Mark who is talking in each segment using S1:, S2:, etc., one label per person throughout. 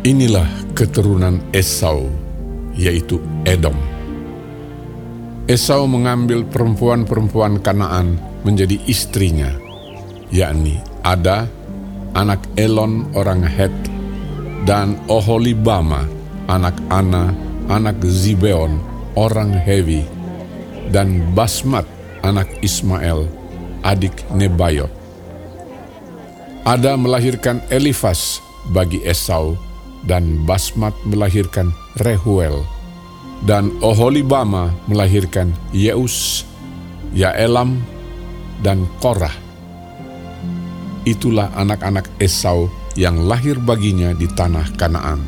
S1: Inilah keturunan Esau, yaitu Edom. Esau mengambil perempuan-perempuan Kanaan menjadi istrinya, yakni Ada, anak Elon orang Het, dan Oholibama, anak Ana, anak Zibeon, orang Hevi, dan Basmat, anak Ismael, adik Nebayot. Ada melahirkan Elifas bagi Esau, dan Basmat melahirkan Rehuel, dan Oholibama melahirkan Yeus, Yaelam, dan Korah. Itulah anak-anak Esau yang lahir baginya di tanah Kanaan.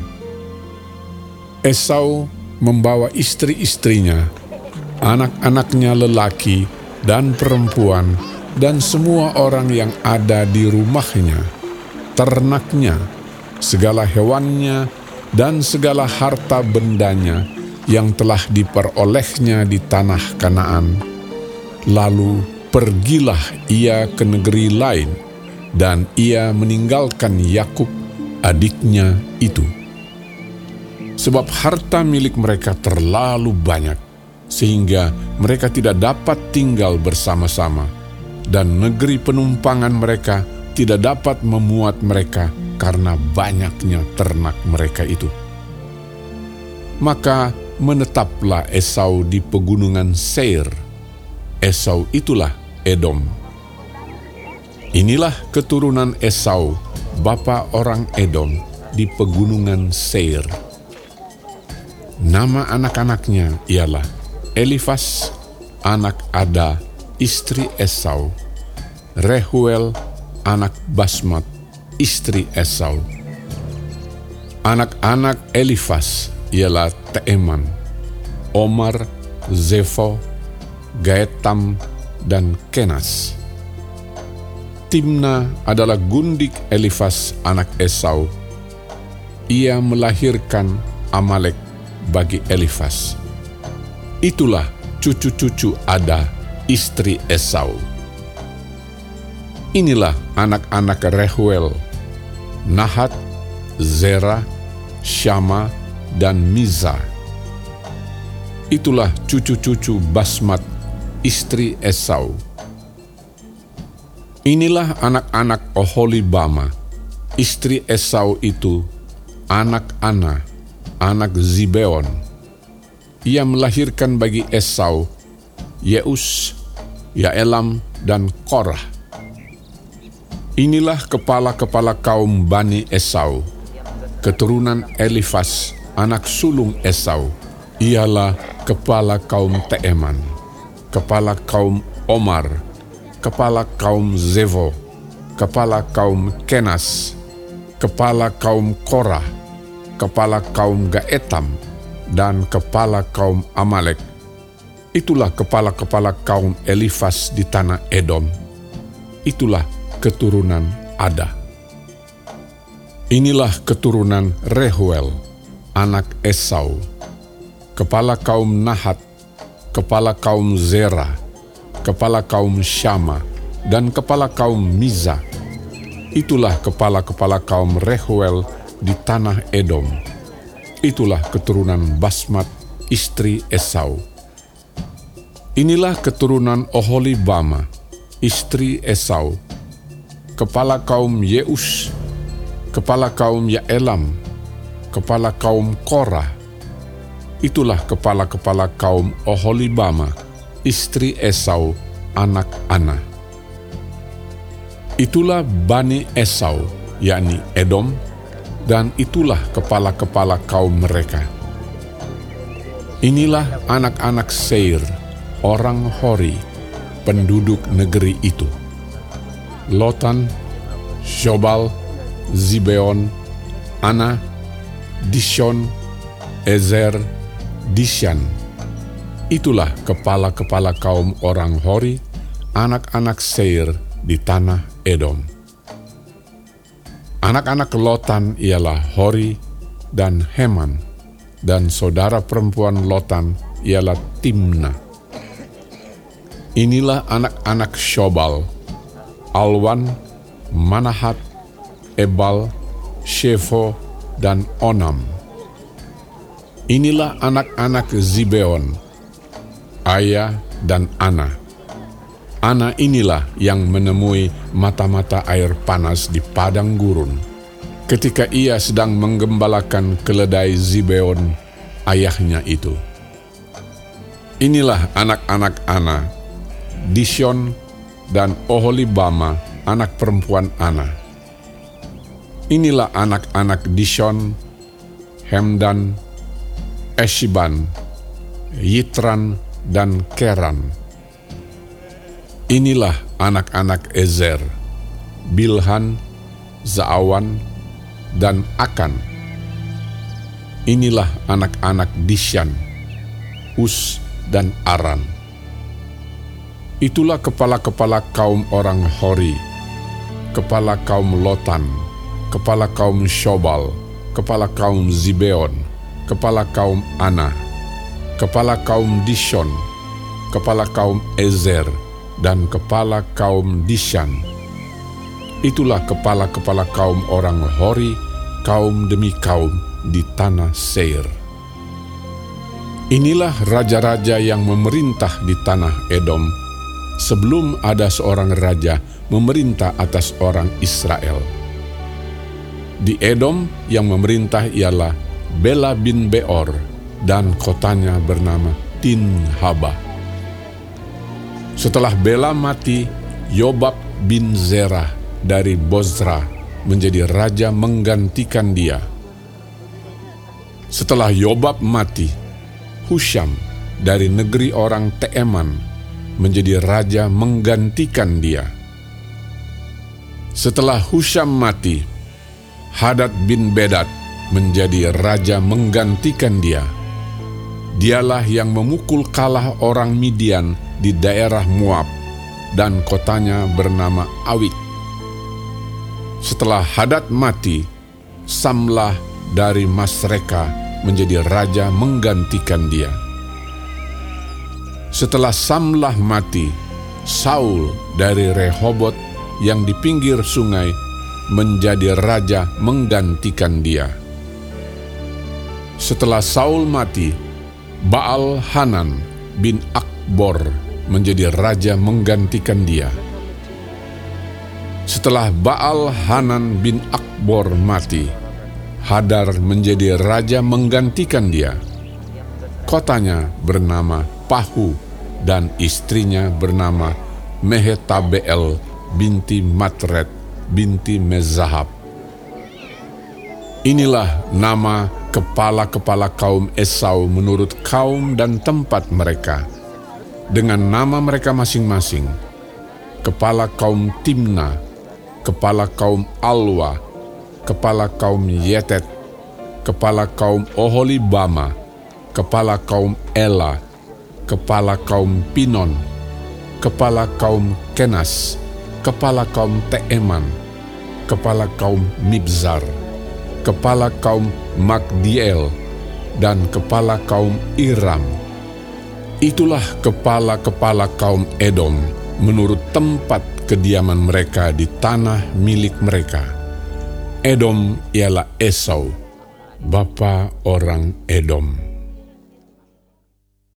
S1: Esau membawa istri-istrinya, anak-anaknya lelaki dan perempuan, dan semua orang yang ada di rumahnya, ternaknya, segala hewannya, dan segala harta bendanya yang telah diperolehnya di tanah Kanaan. Lalu pergilah ia ke negeri lain, dan ia meninggalkan Yakub, adiknya itu. Sebab harta milik mereka terlalu banyak, sehingga mereka tidak dapat tinggal bersama-sama, dan negeri penumpangan mereka tidak dapat memuat mereka karena banyaknya ternak mereka itu. Maka menetaplah Esau di pegunungan Seir. Esau itulah Edom. Inilah keturunan Esau, bapa orang Edom, di pegunungan Seir. Nama anak-anaknya ialah Elifas, anak Ada, istri Esau, Rehuel, anak Basmat, istri Esau. Anak-anak Elifas ialah Teeman, Omar, Zefo, Gaetam, dan Kenas. Timna adalah gundik Elifas anak Esau. Ia melahirkan Amalek bagi Elifas. Itulah cucu-cucu Ada, istri Esau. Inilah anak-anak Rehuel, Nahat, Zera, Syama, dan Miza. Itulah cucu-cucu Basmat, istri Esau. Inilah anak-anak Oholibama, istri Esau itu, anak Ana, anak Zibeon. Ia melahirkan bagi Esau, Yeus, Yaelam, dan Korah. Inilah kepala-kepala kaum Bani Esau, keturunan Elifas, anak sulung Esau. Ialah kepala kaum Teeman, kepala kaum Omar, kepala kaum Zevo, kepala kaum Kenas, kepala kaum Korah, kepala kaum Gaetam, dan kepala kaum Amalek. Itulah kepala-kepala kaum Elifas di tanah Edom. Itulah keturunan Ada. Inilah keturunan Rehuel, anak Esau, kepala kaum Nahat, kepala kaum Zera, kepala kaum Syama, dan kepala kaum Miza. Itulah kepala-kepala kaum Rehuel di tanah Edom. Itulah keturunan Basmat, istri Esau. Inilah keturunan Oholibama, istri Esau, kepala kaum Yeus, kepala kaum Yaelam, kepala kaum Korah. Itulah kepala-kepala kaum Oholibama, istri Esau, anak Ana. Itulah Bani Esau, yakni Edom, dan itulah kepala-kepala kaum mereka. Inilah anak-anak Seir, orang Hori, penduduk negeri itu. Lotan, Shobal, Zibeon, Ana, Dishon, Ezer, Dishan. Itulah kepala-kepala kaum orang Hori, anak-anak Seir di tanah Edom. Anak-anak Lotan ialah Hori dan Heman, dan saudara perempuan Lotan ialah Timna. Inilah anak-anak Shobal, Alwan, Manahat, Ebal, Shefo, dan Onam. Inilah anak-anak Zibeon, Ayah dan Ana. Ana inilah yang menemui mata-mata air panas di padang gurun ketika ia sedang menggembalakan keledai Zibeon, ayahnya itu. Inilah anak-anak Ana, Dishon dan Oholibama, anak perempuan Ana. Inilah anak-anak Dishon, Hemdan, Eshiban, Yitran, dan Keran Inilah anak-anak Ezer, Bilhan, Zaawan, dan Akan. Inilah anak-anak Dishan, Us, dan Aran. Itulah kepala-kepala kaum orang Hori, kepala kaum Lotan, kepala kaum Shobal, kepala kaum Zibeon, kepala kaum Ana, kepala kaum Dishon, kepala kaum Ezer, dan kepala kaum Dishan. Itulah kepala-kepala kaum orang Hori, kaum demi kaum di tanah Seir. Inilah raja-raja yang memerintah di tanah Edom sebelum ada seorang raja memerintah atas orang Israel. Di Edom yang memerintah ialah Bela bin Beor dan kotanya bernama Tinhaba. Setelah Bela mati, Yobab bin Zerah dari Bozra menjadi raja menggantikan dia. Setelah Yobab mati, Husham dari negeri orang Teeman menjadi raja menggantikan dia. Setelah Husham mati, Hadad bin Bedad menjadi raja menggantikan dia. Dialah yang memukul kalah orang Midian di daerah Moab dan kotanya bernama Awik. Setelah Hadad mati, Samlah dari Masreka menjadi raja menggantikan dia. Setelah Samlah mati, Saul dari Rehobot yang di pinggir sungai menjadi raja menggantikan dia. Setelah Saul mati, Baal Hanan bin Akbor menjadi raja menggantikan dia. Setelah Baal Hanan bin Akbor mati, Hadar menjadi raja menggantikan dia. Kotanya bernama Pahu dan istrinya bernama Mehetabel binti Matret binti Mezahab. Inilah nama kepala-kepala kaum Esau menurut kaum dan tempat mereka dengan nama mereka masing-masing. Kepala kaum Timna, kepala kaum Alwa, kepala kaum Yetet, kepala kaum Oholibama, kepala kaum Ela, kepala kaum Pinon, kepala kaum Kenas, kepala kaum Teeman, kepala kaum Mibzar, kepala kaum Magdiel, dan kepala kaum Iram. Itulah kepala-kepala kaum Edom menurut tempat kediaman mereka di tanah milik mereka. Edom ialah Esau, bapa orang Edom.